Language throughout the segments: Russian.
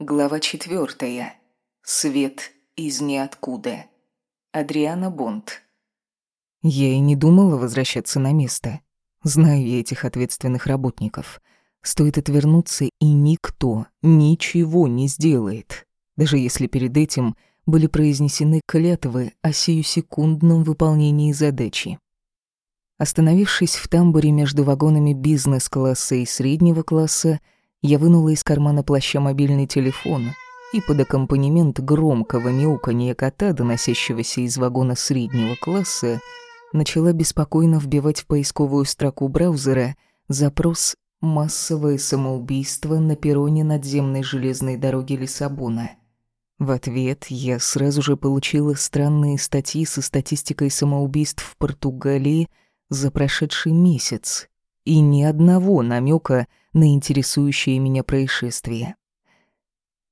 Глава четвертая. Свет из ниоткуда. Адриана Бонд. Я и не думала возвращаться на место. Знаю я этих ответственных работников. Стоит отвернуться, и никто ничего не сделает. Даже если перед этим были произнесены клятвы о сиюсекундном выполнении задачи. Остановившись в тамбуре между вагонами бизнес-класса и среднего класса, я вынула из кармана плаща мобильный телефон и под аккомпанемент громкого мяуканья кота, доносящегося из вагона среднего класса, начала беспокойно вбивать в поисковую строку браузера запрос «Массовое самоубийство на перроне надземной железной дороги Лиссабона». В ответ я сразу же получила странные статьи со статистикой самоубийств в Португалии за прошедший месяц и ни одного намека на интересующее меня происшествие.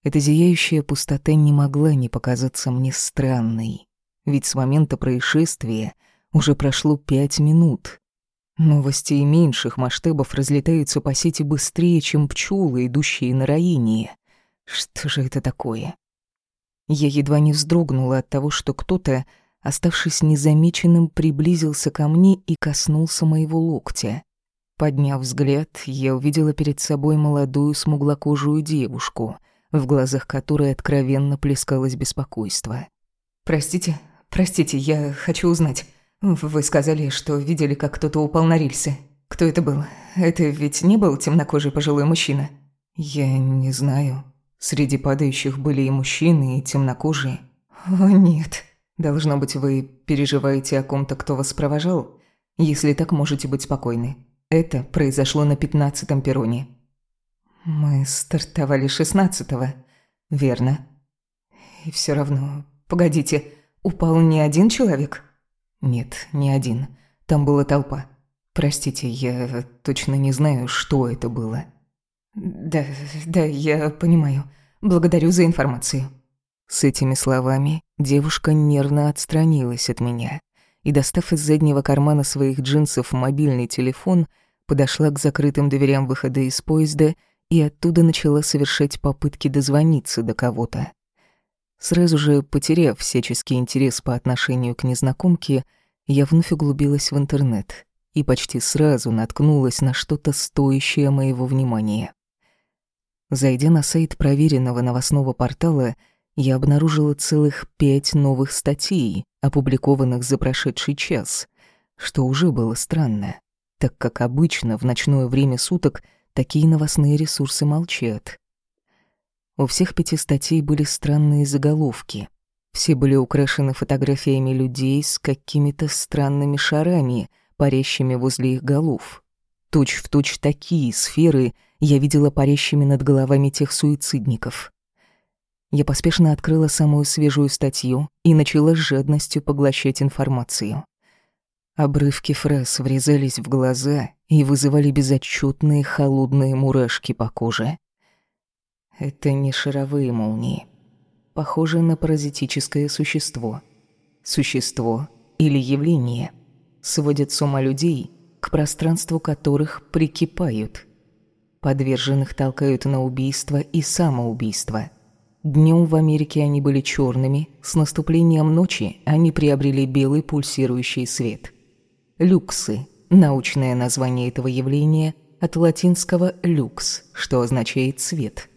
Эта зияющая пустота не могла не показаться мне странной, ведь с момента происшествия уже прошло пять минут. Новости и меньших масштабов разлетаются по сети быстрее, чем пчелы, идущие на роение. Что же это такое? Я едва не вздрогнула от того, что кто-то, оставшись незамеченным, приблизился ко мне и коснулся моего локтя. Подняв взгляд, я увидела перед собой молодую смуглокожую девушку, в глазах которой откровенно плескалось беспокойство. «Простите, простите, я хочу узнать. Вы сказали, что видели, как кто-то упал на рельсы. Кто это был? Это ведь не был темнокожий пожилой мужчина?» «Я не знаю. Среди падающих были и мужчины, и темнокожие». «О, нет. Должно быть, вы переживаете о ком-то, кто вас провожал? Если так, можете быть спокойны. Это произошло на пятнадцатом перроне. Мы стартовали шестнадцатого. Верно. И все равно... Погодите, упал не один человек? Нет, не один. Там была толпа. Простите, я точно не знаю, что это было. Да, да, я понимаю. Благодарю за информацию. С этими словами девушка нервно отстранилась от меня и, достав из заднего кармана своих джинсов мобильный телефон, подошла к закрытым дверям выхода из поезда и оттуда начала совершать попытки дозвониться до кого-то. Сразу же, потеряв всяческий интерес по отношению к незнакомке, я вновь углубилась в интернет и почти сразу наткнулась на что-то стоящее моего внимания. Зайдя на сайт проверенного новостного портала, я обнаружила целых пять новых статей, опубликованных за прошедший час, что уже было странно, так как обычно в ночное время суток такие новостные ресурсы молчат. У всех пяти статей были странные заголовки. Все были украшены фотографиями людей с какими-то странными шарами, парящими возле их голов. Точь-в-точь точь такие сферы я видела парящими над головами тех суицидников. Я поспешно открыла самую свежую статью и начала с жадностью поглощать информацию. Обрывки фраз врезались в глаза и вызывали безотчетные холодные мурашки по коже. Это не шаровые молнии. Похоже на паразитическое существо. Существо или явление сводят с ума людей, к пространству которых прикипают. Подверженных толкают на убийство и самоубийство – Днем в Америке они были черными, с наступлением ночи они приобрели белый пульсирующий свет. Люксы – научное название этого явления от латинского «люкс», что означает «цвет».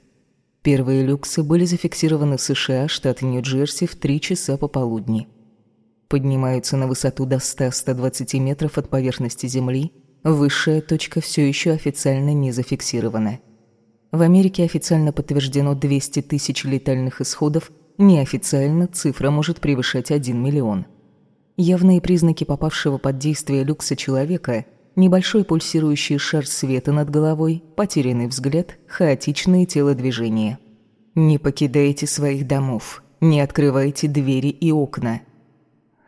Первые люксы были зафиксированы в США, штат Нью-Джерси, в 3 часа пополудни. Поднимаются на высоту до 100-120 метров от поверхности Земли, высшая точка все еще официально не зафиксирована – в Америке официально подтверждено 200 тысяч летальных исходов, неофициально цифра может превышать 1 миллион. Явные признаки попавшего под действие люкса человека – небольшой пульсирующий шар света над головой, потерянный взгляд, хаотичные телодвижения. Не покидайте своих домов, не открывайте двери и окна.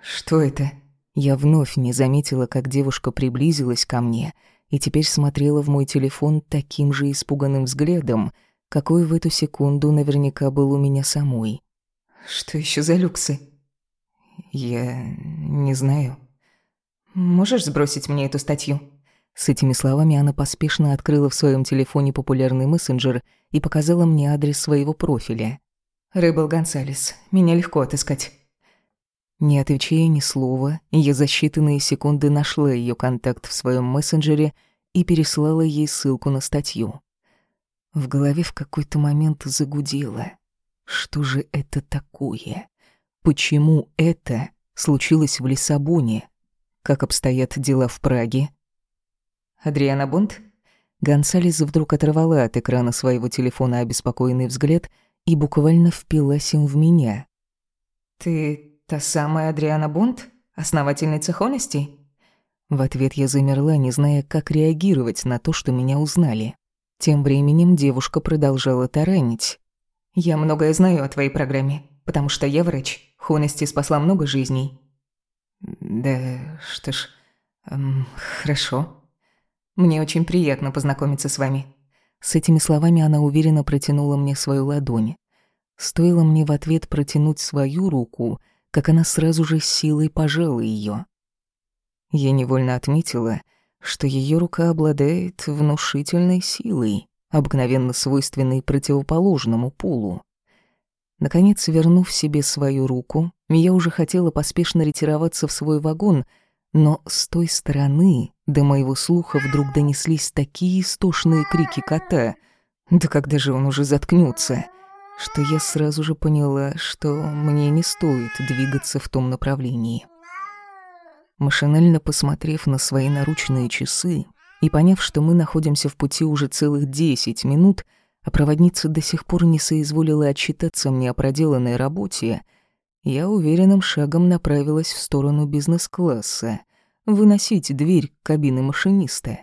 Что это? Я вновь не заметила, как девушка приблизилась ко мне – и теперь смотрела в мой телефон таким же испуганным взглядом, какой в эту секунду наверняка был у меня самой. «Что еще за люксы?» «Я не знаю». «Можешь сбросить мне эту статью? С этими словами она поспешно открыла в своем телефоне популярный мессенджер и показала мне адрес своего профиля. «Рэббл Гонсалес. Меня легко отыскать». Не отвечая ни слова, я за считанные секунды нашла ее контакт в своем мессенджере и переслала ей ссылку на статью. В голове в какой-то момент загудело. Что же это такое? Почему это случилось в Лиссабоне? Как обстоят дела в Праге? Адриана Бонд? Гонсалес вдруг оторвала от экрана своего телефона обеспокоенный взгляд и буквально впилась им в меня. «Ты та самая Адриана Бонд? Основательница Хонести?» В ответ я замерла, не зная, как реагировать на то, что меня узнали. Тем временем девушка продолжала таранить. «Я многое знаю о твоей программе, потому что я врач. Хонести спасла много жизней». «Да что ж, эм, хорошо». Мне очень приятно познакомиться с вами». С этими словами она уверенно протянула мне свою ладонь. Стоило мне в ответ протянуть свою руку, как она сразу же силой пожала ее. Я невольно отметила, что ее рука обладает внушительной силой, обыкновенно свойственной противоположному полу. Наконец, вернув себе свою руку, я уже хотела поспешно ретироваться в свой вагон — но с той стороны до моего слуха вдруг донеслись такие истошные крики кота. Да когда же он уже заткнется? Что я сразу же поняла, что мне не стоит двигаться в том направлении. Машинально посмотрев на свои наручные часы и поняв, что мы находимся в пути уже целых десять минут, а проводница до сих пор не соизволила отчитаться мне о проделанной работе, я уверенным шагом направилась в сторону бизнес-класса, выносить дверь кабины машиниста.